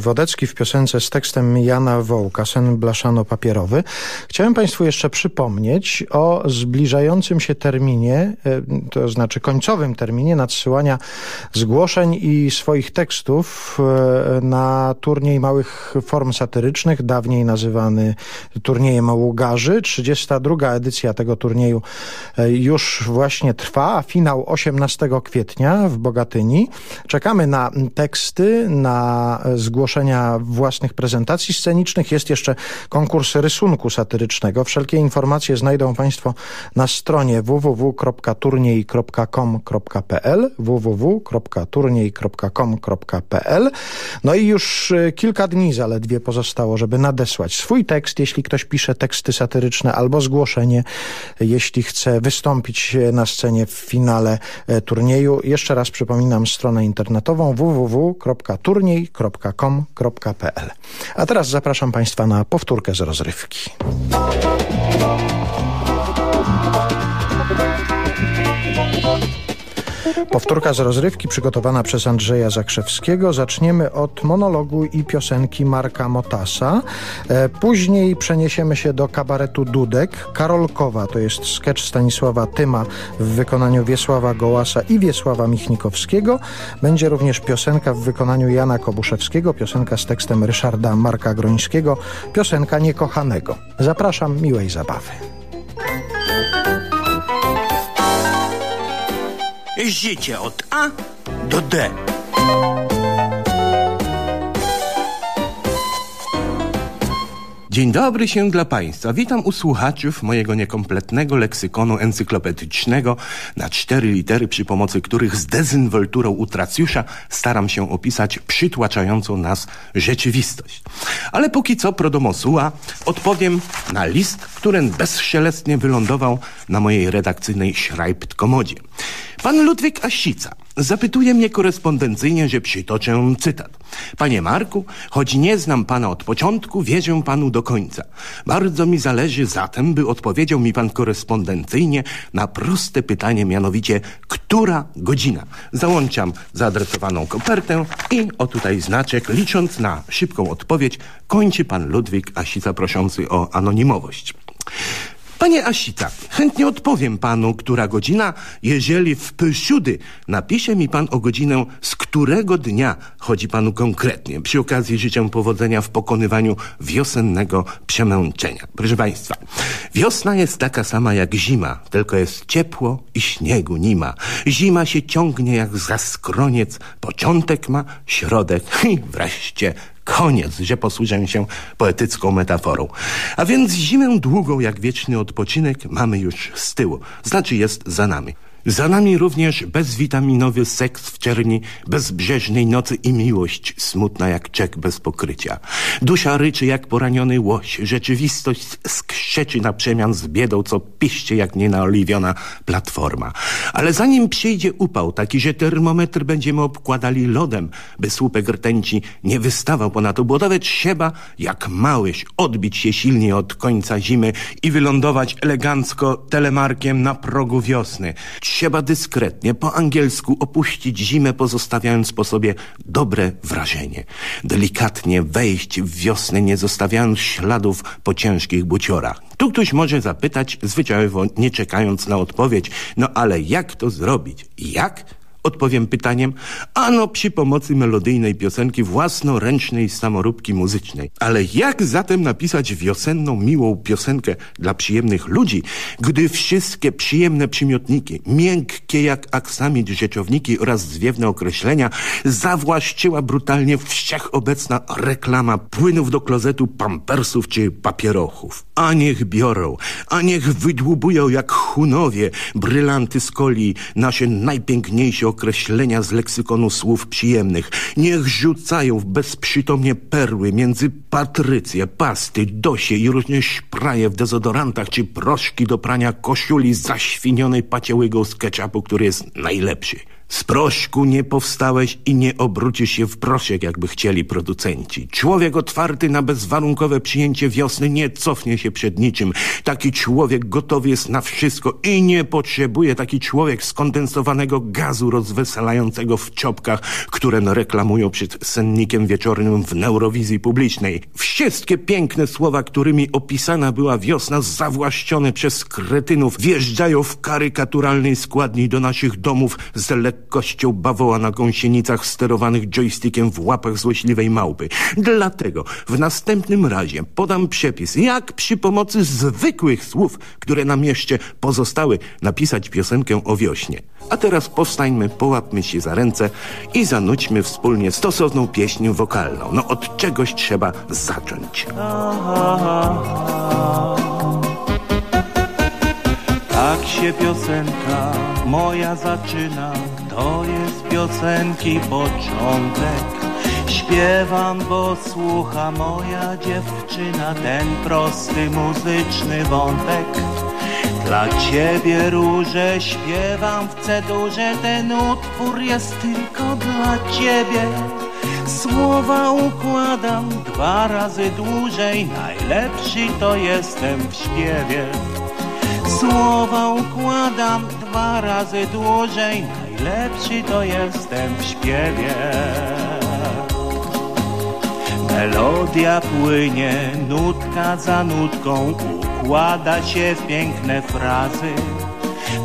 Wodecki w piosence z tekstem Jana Wołka, Sen blaszano-papierowy. Chciałem Państwu jeszcze przypomnieć o zbliżającym się terminie, e, to znaczy końcowym terminie nadsyłania zgłoszeń i swoich tekstów e, na turniej małych form satyrycznych, dawniej nazywany turniejem Ługarzy. 32. edycja tego turnieju e, już właśnie trwa, a finał 18 kwietnia w Bogatyni. Czekamy na teksty, na zgłoszenia własnych prezentacji scenicznych. Jest jeszcze konkurs rysunku satyrycznego. Wszelkie informacje znajdą Państwo na stronie www.turniej.com.pl www.turniej.com.pl No i już e, kilka dni zaledwie pozostało, żeby nadesłać swój tekst, jeśli ktoś pisze teksty satyryczne, albo zgłoszenie, jeśli chce wystąpić na scenie w finale e, turnieju. Jeszcze raz przypominam stronę internetową www.turniej.com.pl A teraz zapraszam Państwa na powtórkę z rozrywki. Thank you Powtórka z rozrywki przygotowana przez Andrzeja Zakrzewskiego. Zaczniemy od monologu i piosenki Marka Motasa. E, Później przeniesiemy się do kabaretu Dudek. Karolkowa to jest sketch Stanisława Tyma w wykonaniu Wiesława Gołasa i Wiesława Michnikowskiego. Będzie również piosenka w wykonaniu Jana Kobuszewskiego, piosenka z tekstem Ryszarda Marka Grońskiego, piosenka Niekochanego. Zapraszam, miłej zabawy. Życie od A do D. Dzień dobry się dla Państwa. Witam u słuchaczów mojego niekompletnego leksykonu encyklopedycznego na cztery litery, przy pomocy których z dezynwolturą utracjusza staram się opisać przytłaczającą nas rzeczywistość. Ale póki co pro domosua odpowiem na list, który bezszelestnie wylądował na mojej redakcyjnej Schreibt-komodzie. Pan Ludwik Asica zapytuje mnie korespondencyjnie, że przytoczę cytat. Panie Marku, choć nie znam pana od początku, wierzę panu do końca. Bardzo mi zależy zatem, by odpowiedział mi pan korespondencyjnie na proste pytanie, mianowicie, która godzina? Załączam zaadresowaną kopertę i o tutaj znaczek, licząc na szybką odpowiedź, kończy pan Ludwik Asica proszący o anonimowość. Panie Asita, chętnie odpowiem panu, która godzina, jeżeli w pysiudy napisze mi pan o godzinę, z którego dnia chodzi panu konkretnie. Przy okazji życzę powodzenia w pokonywaniu wiosennego przemęczenia. Proszę państwa, wiosna jest taka sama jak zima, tylko jest ciepło i śniegu nie ma. Zima się ciągnie jak zaskroniec, początek ma, środek i wreszcie koniec, że posłużę się poetycką metaforą. A więc zimę długą jak wieczny odpoczynek mamy już z tyłu, znaczy jest za nami. Za nami również bezwitaminowy seks w czerni, bezbrzeżnej nocy i miłość smutna jak czek bez pokrycia. Dusza ryczy jak poraniony łoś, rzeczywistość skrzeczy na przemian z biedą, co piście jak nienaoliwiona platforma. Ale zanim przyjdzie upał, taki, że termometr będziemy obkładali lodem, by słupek rtęci nie wystawał ponad obłodowe, trzeba, jak małyś, odbić się silnie od końca zimy i wylądować elegancko telemarkiem na progu wiosny. Trzeba dyskretnie, po angielsku opuścić zimę, pozostawiając po sobie dobre wrażenie. Delikatnie wejść w wiosnę, nie zostawiając śladów po ciężkich buciorach. Tu ktoś może zapytać, zwyczajowo nie czekając na odpowiedź, no ale jak to zrobić? Jak? Odpowiem pytaniem, ano przy pomocy melodyjnej piosenki własnoręcznej samoróbki muzycznej. Ale jak zatem napisać wiosenną, miłą piosenkę dla przyjemnych ludzi, gdy wszystkie przyjemne przymiotniki, miękkie jak aksamit rzeczowniki oraz zwiewne określenia zawłaszczyła brutalnie wszechobecna reklama płynów do klozetu, pampersów czy papierochów. A niech biorą, a niech wydłubują jak hunowie brylanty z coli nasze najpiękniejsze określenia z leksykonu słów przyjemnych. Niech rzucają w bezprzytomnie perły między patrycje, pasty, dosie i różne szpraje w dezodorantach czy proszki do prania koszuli zaświnionej paciełygą z ketchupu, który jest najlepszy. Z proszku nie powstałeś i nie obrócisz się w proszek, jakby chcieli producenci. Człowiek otwarty na bezwarunkowe przyjęcie wiosny nie cofnie się przed niczym. Taki człowiek gotowy jest na wszystko i nie potrzebuje taki człowiek skondensowanego gazu rozweselającego w czopkach, które reklamują przed sennikiem wieczornym w neurowizji publicznej. Wszystkie piękne słowa, którymi opisana była wiosna, zawłaszczone przez kretynów, wjeżdżają w karykaturalnej składni do naszych domów z lekkością bawoła na gąsienicach sterowanych joystickiem w łapach złośliwej małpy. Dlatego w następnym razie podam przepis, jak przy pomocy zwykłych słów, które nam jeszcze pozostały, napisać piosenkę o wiośnie. A teraz powstańmy, połapmy się za ręce i zanudźmy wspólnie stosowną pieśń wokalną. No od czegoś trzeba zacząć. Tak się piosenka moja zaczyna, to jest piosenki początek. Śpiewam, bo słucha moja dziewczyna ten prosty muzyczny wątek. Dla ciebie róże śpiewam w cedurze, ten utwór jest tylko dla ciebie. Słowa układam dwa razy dłużej, najlepszy to jestem w śpiewie. Słowa układam dwa razy dłużej, najlepszy to jestem w śpiewie. Melodia płynie, nutka za nutką, układa się w piękne frazy.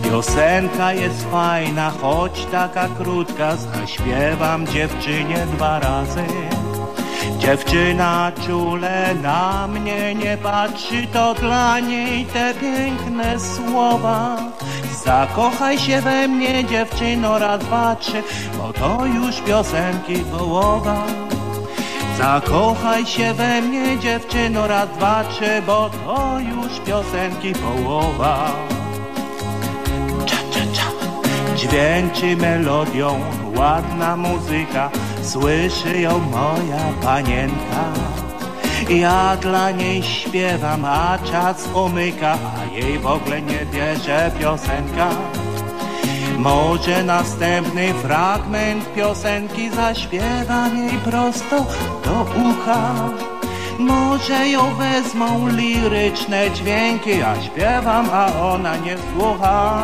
Piosenka jest fajna, choć taka krótka, zaśpiewam dziewczynie dwa razy. Dziewczyna czule na mnie nie patrzy, to dla niej te piękne słowa. Zakochaj się we mnie, dziewczyno, raz, dwa, trzy, bo to już piosenki połowa. Zakochaj się we mnie, dziewczyno, raz, dwa, trzy, bo to już piosenki połowa. Cza, cza, cza. Dźwięczy melodią, ładna muzyka, słyszy ją moja panienka. Ja dla niej śpiewam, a czas umyka, a jej w ogóle nie bierze piosenka. Może następny fragment piosenki zaśpiewam jej prosto do ucha. Może ją wezmą liryczne dźwięki, ja śpiewam, a ona nie słucha.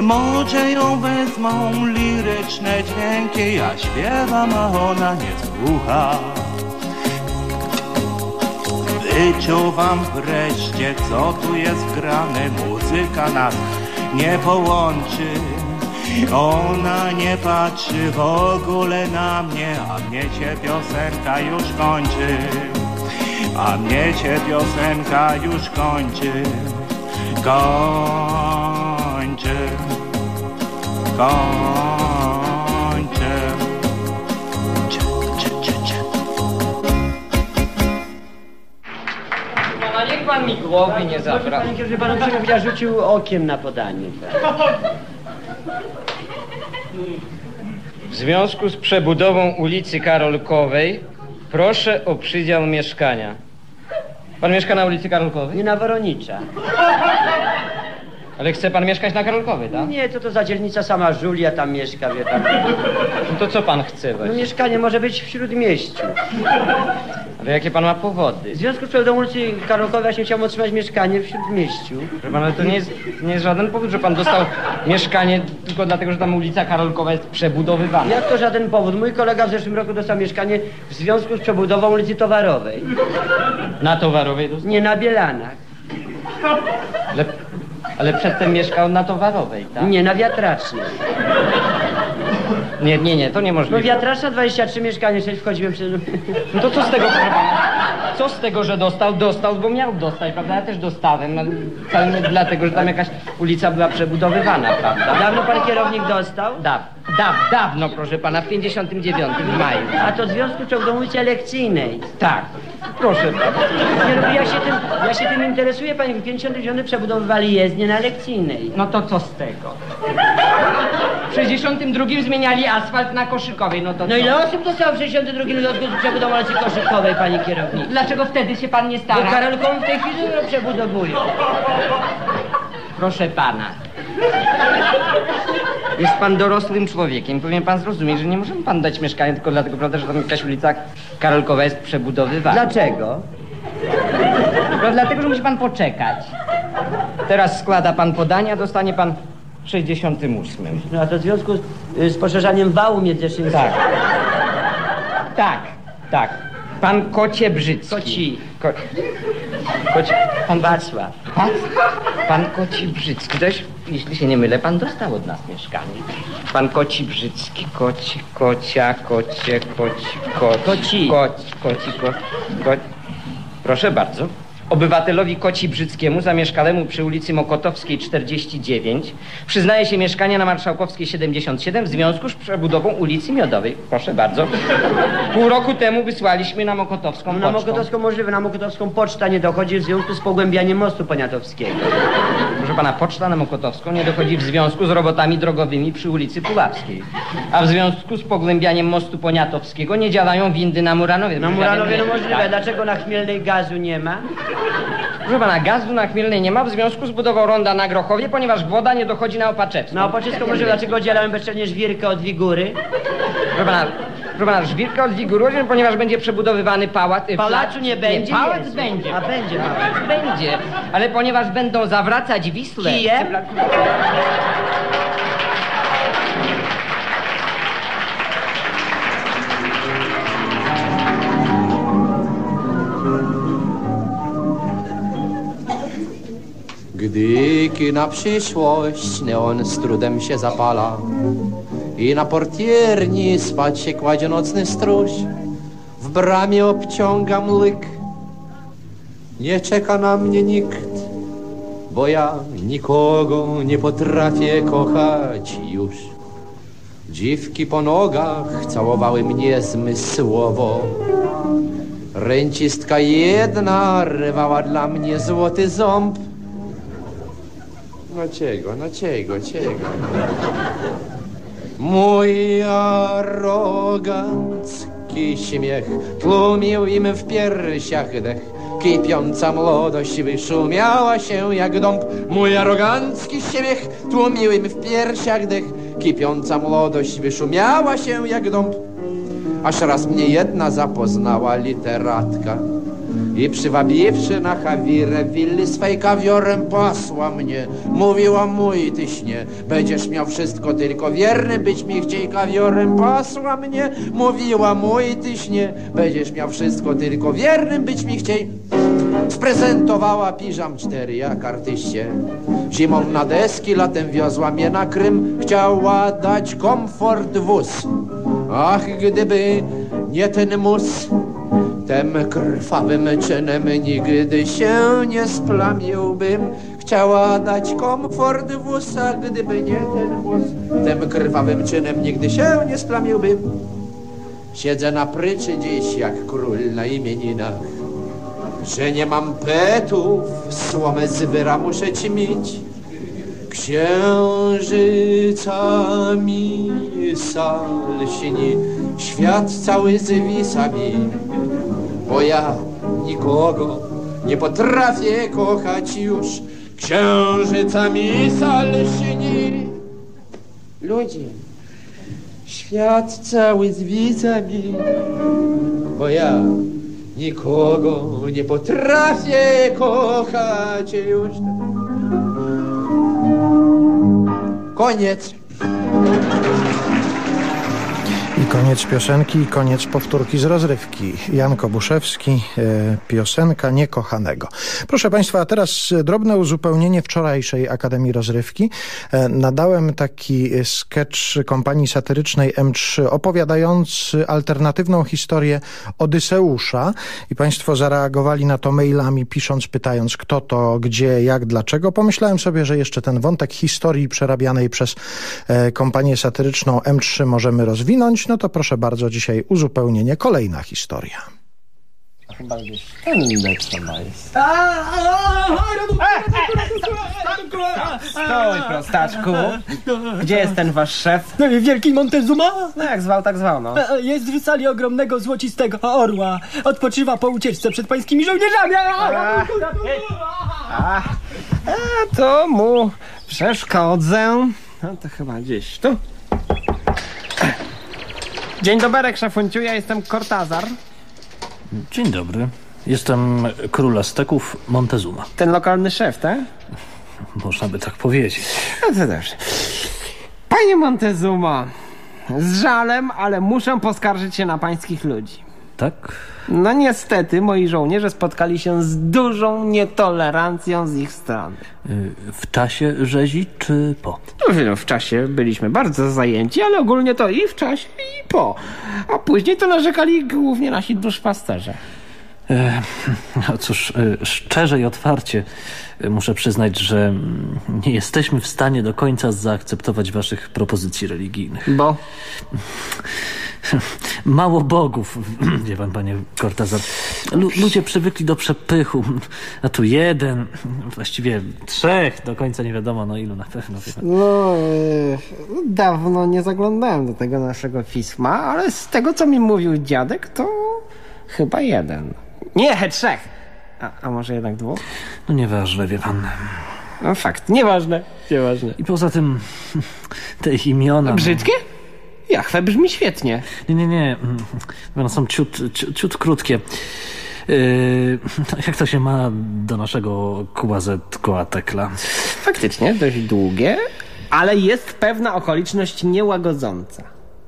Może ją wezmą liryczne dźwięki, ja śpiewam, a ona nie słucha. Wyczuwam wreszcie, co tu jest grane, muzyka nas nie połączy. Ona nie patrzy w ogóle na mnie, a mnie się piosenka już kończy. A mnie się piosenka już kończy. Kończy. Kończy. Pan mi głowy nie zabra. Panie kierowcy, pan ja rzucił okiem na podanie. W związku z przebudową ulicy Karolkowej proszę o przydział mieszkania. Pan mieszka na ulicy Karolkowej? Nie na Woronicza. Ale chce pan mieszkać na Karolkowej, tak? Nie, to to za dzielnica sama Żulia tam mieszka, wie pan. No to co pan chce No właśnie? mieszkanie może być w Śródmieściu. Ale jakie pan ma powody? W związku z ulicy Karolkowej właśnie chciałem otrzymać mieszkanie w Śródmieściu. Proszę pana, ale to nie jest, nie jest żaden powód, że pan dostał mieszkanie tylko dlatego, że tam ulica Karolkowa jest przebudowywana. Jak to żaden powód? Mój kolega w zeszłym roku dostał mieszkanie w związku z przebudową ulicy Towarowej. Na Towarowej dostał? Nie, na Bielanach. Ale, ale przedtem mieszkał na Towarowej, tak? Nie, na Wiatracznej. Nie, nie, nie, to No niemożliwe. Wiatraczna 23 mieszkanie, 6 wchodziłem przez... No to co z tego, proszę pana? Co z tego, że dostał? Dostał, bo miał dostać, prawda? Ja też dostałem, no, wcale nie dlatego, że tam jakaś ulica była przebudowywana, prawda? Dawno pan kierownik dostał? Da, da, dawno, proszę pana, w 59 w maju. A to w związku z Elekcyjnej. Tak, proszę pana. Nie, no, ja się tym, ja się tym interesuję, panie. W 59 przebudowywali jezdnię na Lekcyjnej. No to co z tego? W 62 zmieniali asfalt na Koszykowej, no to No co? ile osób dostało w 62 w związku z przebudową ulicy Koszykowej, panie kierownik? Dlaczego wtedy się pan nie stara? Bo Karolką w tej chwili ją przebudowują. Proszę pana. Jest pan dorosłym człowiekiem. Powinien pan zrozumieć, że nie możemy pan dać mieszkania tylko dlatego, prawda, że tam jakaś ulica Karolkowa jest przebudowywana. Dlaczego? No dlatego, że musi pan poczekać. Teraz składa pan podania, dostanie pan 68. No a to w związku z, y, z poszerzaniem wału międzyszymskim. Tak. Tak, tak. Pan Kocie Brzycki. Koci. Ko... Koci... Pan Wacław. Pan, pan Koci Brzycki. Już, jeśli się nie mylę, pan dostał od nas mieszkanie. Pan Koci Brzycki. Koci, kocia, kocie, koci, koci. Koci. Koci, koci, ko, ko... Proszę bardzo. Obywatelowi Koci Brzyckiemu, zamieszkalemu przy ulicy Mokotowskiej 49, przyznaje się mieszkanie na Marszałkowskiej 77 w związku z przebudową ulicy Miodowej. Proszę bardzo. Pół roku temu wysłaliśmy na Mokotowską na pocztą. Mokotowską możliwe, na Mokotowską poczta nie dochodzi w związku z pogłębianiem mostu poniatowskiego. Proszę pana, poczta na Mokotowską nie dochodzi w związku z robotami drogowymi przy ulicy Puławskiej. A w związku z pogłębianiem mostu poniatowskiego nie działają windy na Muranowie. Na Muranowie no możliwe, tak. dlaczego na Chmielnej gazu nie ma? Proszę pana, gazu na Chmielnej nie ma w związku z budową ronda na Grochowie, ponieważ woda nie dochodzi na Opaczewską. Na Opoczysko możliwe, dlaczego oddzielamy bezczelnie żwirkę od Wigury? Proszę pana, proszę pana, żwirka od Wigury, ponieważ będzie przebudowywany pałac. y, Pałacu nie będzie, pałac jest. będzie. A będzie pałac. Będzie, ale ponieważ będą zawracać Wisłę... Kijem? Budynki na przyszłość, neon z trudem się zapala i na portierni spać się kładzie nocny stróż. W bramie obciągam lyk, nie czeka na mnie nikt, bo ja nikogo nie potrafię kochać już. Dziwki po nogach całowały mnie zmysłowo. Ręcistka jedna rywała dla mnie złoty ząb. No czego, no czego, czego? Mój arogancki śmiech tłumił im w piersiach dech. Kipiąca młodość wyszumiała się jak dąb. Mój arogancki śmiech tłumił im w piersiach dech. Kipiąca młodość wyszumiała się jak dąb. Aż raz mnie jedna zapoznała literatka i przywabiwszy na chawirę willi swej kawiorem pasła mnie. Mówiła mój tyśnie, będziesz miał wszystko tylko wierny być mi chciej kawiorem pasła mnie. Mówiła mój tyśnie, będziesz miał wszystko tylko wiernym być mi chciej. Sprezentowała piżam cztery jak artyście. Zimą na deski, latem wiozła mnie na Krym. Chciała dać komfort wóz. Ach, gdyby nie ten mus, tym krwawym czynem nigdy się nie splamiłbym. Chciała dać komfort wóz, a gdyby nie ten wóz, tym krwawym czynem nigdy się nie splamiłbym. Siedzę na pryczy dziś jak król na imieninach, że nie mam petów, słomę z wyra muszę ci mieć. Księżycami sal śni, świat cały z wisami, bo ja nikogo nie potrafię kochać już. Księżycami sal śni. Ludzie, świat cały z widzami, bo ja nikogo nie potrafię kochać już. Koniec. Koniec piosenki, i koniec powtórki z rozrywki. Jan Kobuszewski, e, piosenka niekochanego. Proszę Państwa, a teraz drobne uzupełnienie wczorajszej Akademii Rozrywki. E, nadałem taki sketch kompanii satyrycznej M3 opowiadający alternatywną historię Odyseusza i Państwo zareagowali na to mailami, pisząc, pytając kto to, gdzie, jak, dlaczego. Pomyślałem sobie, że jeszcze ten wątek historii przerabianej przez e, kompanię satyryczną M3 możemy rozwinąć. No to proszę bardzo, dzisiaj uzupełnienie, kolejna historia. Chyba gdzieś ten indeks chyba jest. Stój, prostaczku. Gdzie jest ten wasz szef? No, Wielki Montezuma? No jak zwał, tak zwał, no. E, Jest w sali ogromnego złocistego orła. Odpoczywa po ucieczce przed pańskimi żołnierzami. A to mu przeszkodzę. No to chyba gdzieś tu. Dzień dobry, szefunciu, ja jestem Kortazar. Dzień dobry. Jestem król Azteków Montezuma. Ten lokalny szef, tak? Można by tak powiedzieć. No to dobrze. Panie Montezuma, z żalem, ale muszę poskarżyć się na pańskich ludzi. Tak? No niestety, moi żołnierze spotkali się z dużą nietolerancją z ich strony. Y, W czasie rzezi czy po? No, w czasie byliśmy bardzo zajęci, ale ogólnie to i w czasie, i po. A później to narzekali głównie nasi duszpasterze. E, No cóż, e, szczerze i otwarcie e, muszę przyznać, że mm, nie jesteśmy w stanie do końca zaakceptować waszych propozycji religijnych. Bo? Mało bogów, wie pan, panie Kortazar. Lu ludzie przywykli do przepychu, a tu jeden, właściwie trzech, do końca nie wiadomo, no ilu na pewno. No, e, dawno nie zaglądałem do tego naszego pisma, ale z tego, co mi mówił dziadek, to chyba jeden. Nie, trzech. A, a może jednak dwóch? No nieważne, wie pan. No fakt, nieważne, nieważne. I poza tym te imiona... no. Jachwę brzmi świetnie. Nie, nie, nie. mm, One są ciut, ciut, ciut krótkie. Yy, jak to się ma do naszego Quazetcoatekla? Faktycznie, dość długie, ale jest pewna okoliczność niełagodząca.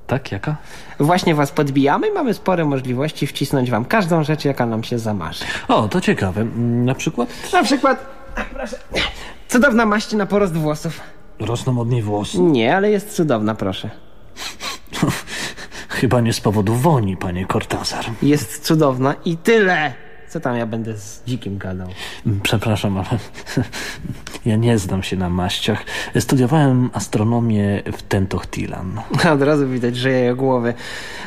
Tak, jaka? Właśnie was podbijamy i mamy spore możliwości wcisnąć wam każdą rzecz, jaka nam się zamarzy. O, to ciekawe. Mm, Na przykład? Na przykład, proszę, Cudowna maść na porost włosów. Rosną od niej włosy? Nie, ale jest cudowna, proszę. Chyba nie z powodu woni, panie Cortazar. Jest cudowna i tyle. Co tam ja będę z dzikim gadał? Przepraszam, ale ja nie znam się na maściach. Studiowałem astronomię w Tentochtilan. Od razu widać, że je głowy.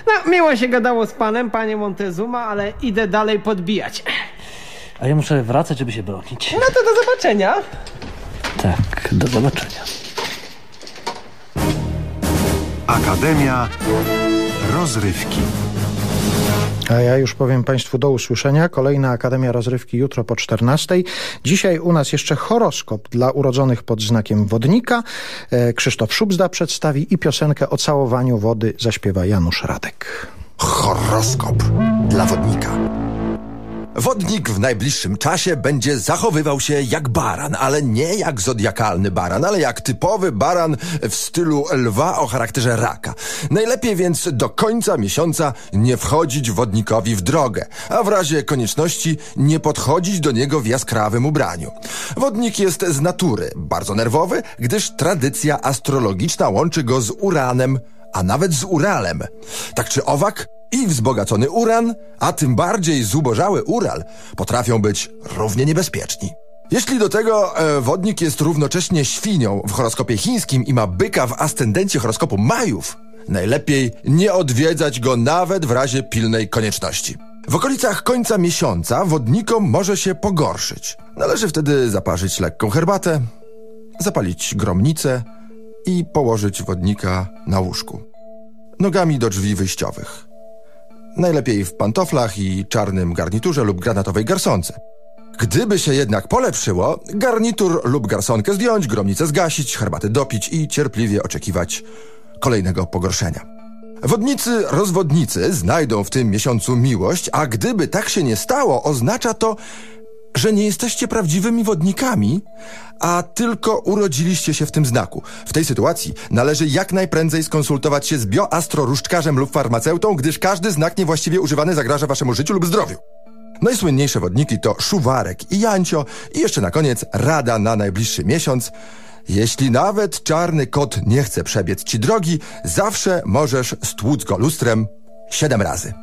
No, miło się gadało z panem, panie Montezuma, ale idę dalej podbijać. A ja muszę wracać, żeby się bronić. No to do zobaczenia. Tak, do zobaczenia. Akademia Rozrywki. A ja już powiem Państwu do usłyszenia. Kolejna Akademia Rozrywki jutro po 14. Dzisiaj u nas jeszcze horoskop dla urodzonych pod znakiem wodnika. E, Krzysztof Szubzda przedstawi i piosenkę o całowaniu wody zaśpiewa Janusz Radek. Horoskop dla wodnika. Wodnik w najbliższym czasie będzie zachowywał się jak baran, ale nie jak zodiakalny baran, ale jak typowy baran w stylu lwa o charakterze raka. Najlepiej więc do końca miesiąca nie wchodzić wodnikowi w drogę, a w razie konieczności nie podchodzić do niego w jaskrawym ubraniu. Wodnik jest z natury bardzo nerwowy, gdyż tradycja astrologiczna łączy go z Uranem, a nawet z Uralem. Tak czy owak, i wzbogacony uran, a tym bardziej zubożały ural potrafią być równie niebezpieczni. Jeśli do tego e, wodnik jest równocześnie świnią w horoskopie chińskim i ma byka w ascendencie horoskopu Majów, najlepiej nie odwiedzać go nawet w razie pilnej konieczności. W okolicach końca miesiąca wodnikom może się pogorszyć. Należy wtedy zaparzyć lekką herbatę, zapalić gromnicę i położyć wodnika na łóżku. Nogami do drzwi wyjściowych. Najlepiej w pantoflach i czarnym garniturze lub granatowej garsonce. Gdyby się jednak polepszyło, garnitur lub garsonkę zdjąć, gromnicę zgasić, herbaty dopić i cierpliwie oczekiwać kolejnego pogorszenia. Wodnicy rozwodnicy znajdą w tym miesiącu miłość, a gdyby tak się nie stało, oznacza to, że nie jesteście prawdziwymi wodnikami, a tylko urodziliście się w tym znaku. W tej sytuacji należy jak najprędzej skonsultować się z bioastroróżdżkarzem lub farmaceutą, gdyż każdy znak niewłaściwie używany zagraża waszemu życiu lub zdrowiu. Najsłynniejsze wodniki to Szuwarek i Jancio i jeszcze na koniec rada na najbliższy miesiąc. Jeśli nawet czarny kot nie chce przebiec ci drogi, zawsze możesz stłuc go lustrem siedem razy.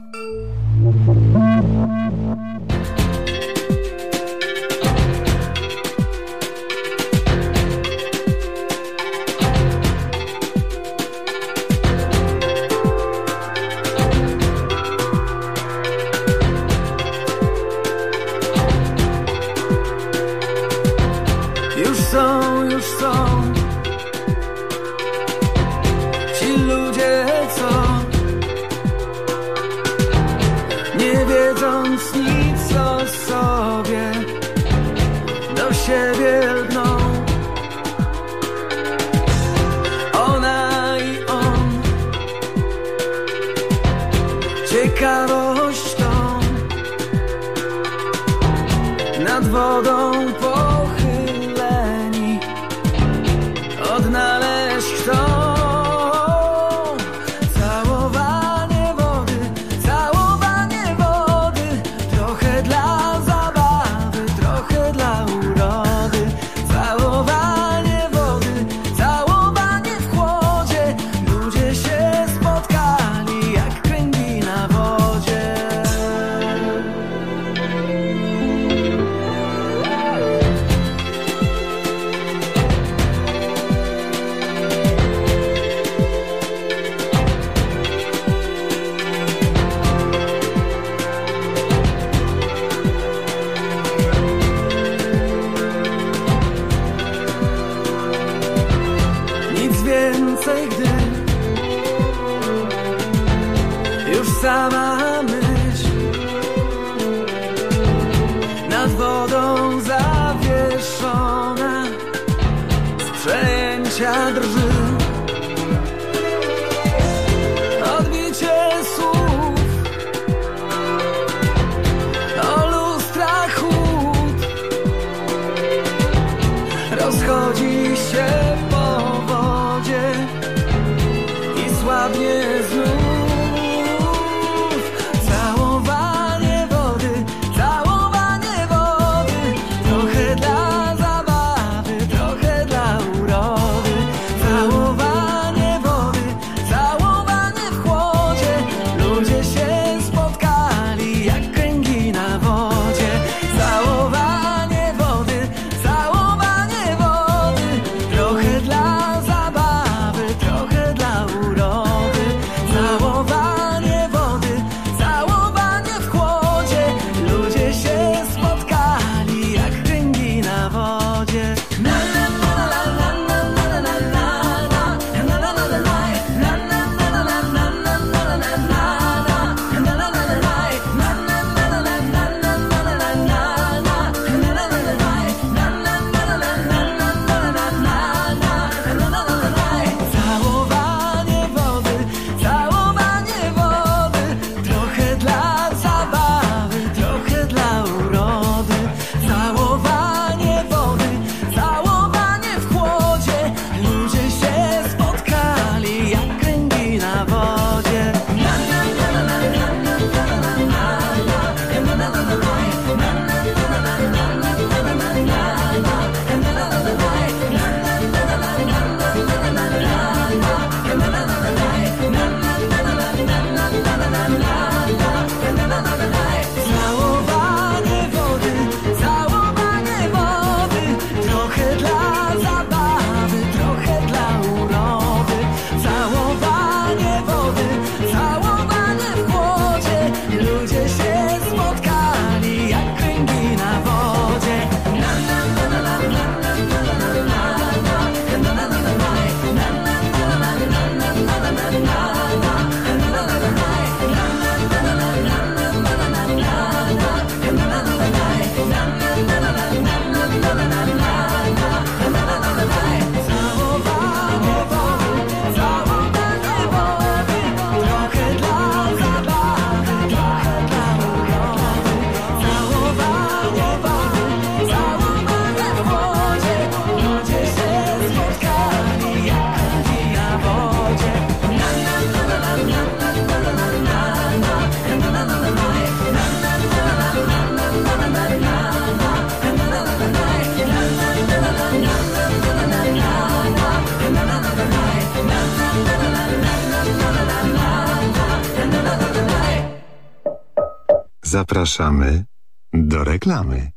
Zapraszamy do reklamy.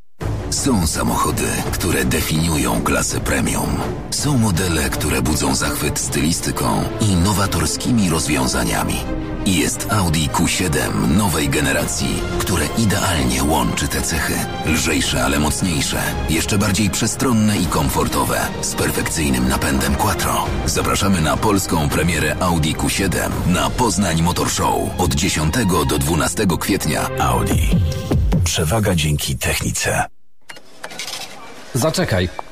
Są samochody, które definiują klasę premium. Są modele, które budzą zachwyt stylistyką i nowatorskimi rozwiązaniami. Jest Audi Q7 nowej generacji, które idealnie łączy te cechy. Lżejsze, ale mocniejsze, jeszcze bardziej przestronne i komfortowe, z perfekcyjnym napędem Quattro. Zapraszamy na polską premierę Audi Q7 na Poznań Motor Show od 10 do 12 kwietnia. Audi. Przewaga dzięki technice. Zaczekaj,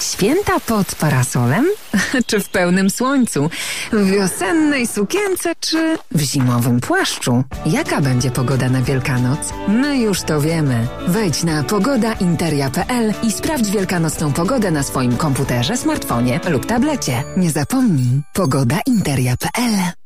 Święta pod parasolem? czy w pełnym słońcu? W wiosennej sukience czy w zimowym płaszczu? Jaka będzie pogoda na Wielkanoc? My już to wiemy. Wejdź na pogodainteria.pl i sprawdź wielkanocną pogodę na swoim komputerze, smartfonie lub tablecie. Nie zapomnij, pogodainteria.pl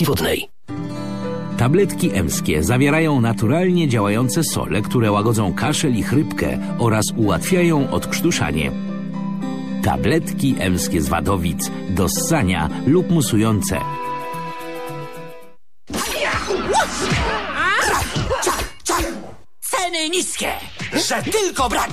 Wodnej. Tabletki emskie zawierają naturalnie działające sole, które łagodzą kaszel i chrypkę oraz ułatwiają odkrztuszanie. Tabletki emskie z wadowic do ssania lub musujące. Ceny niskie, że tylko brać!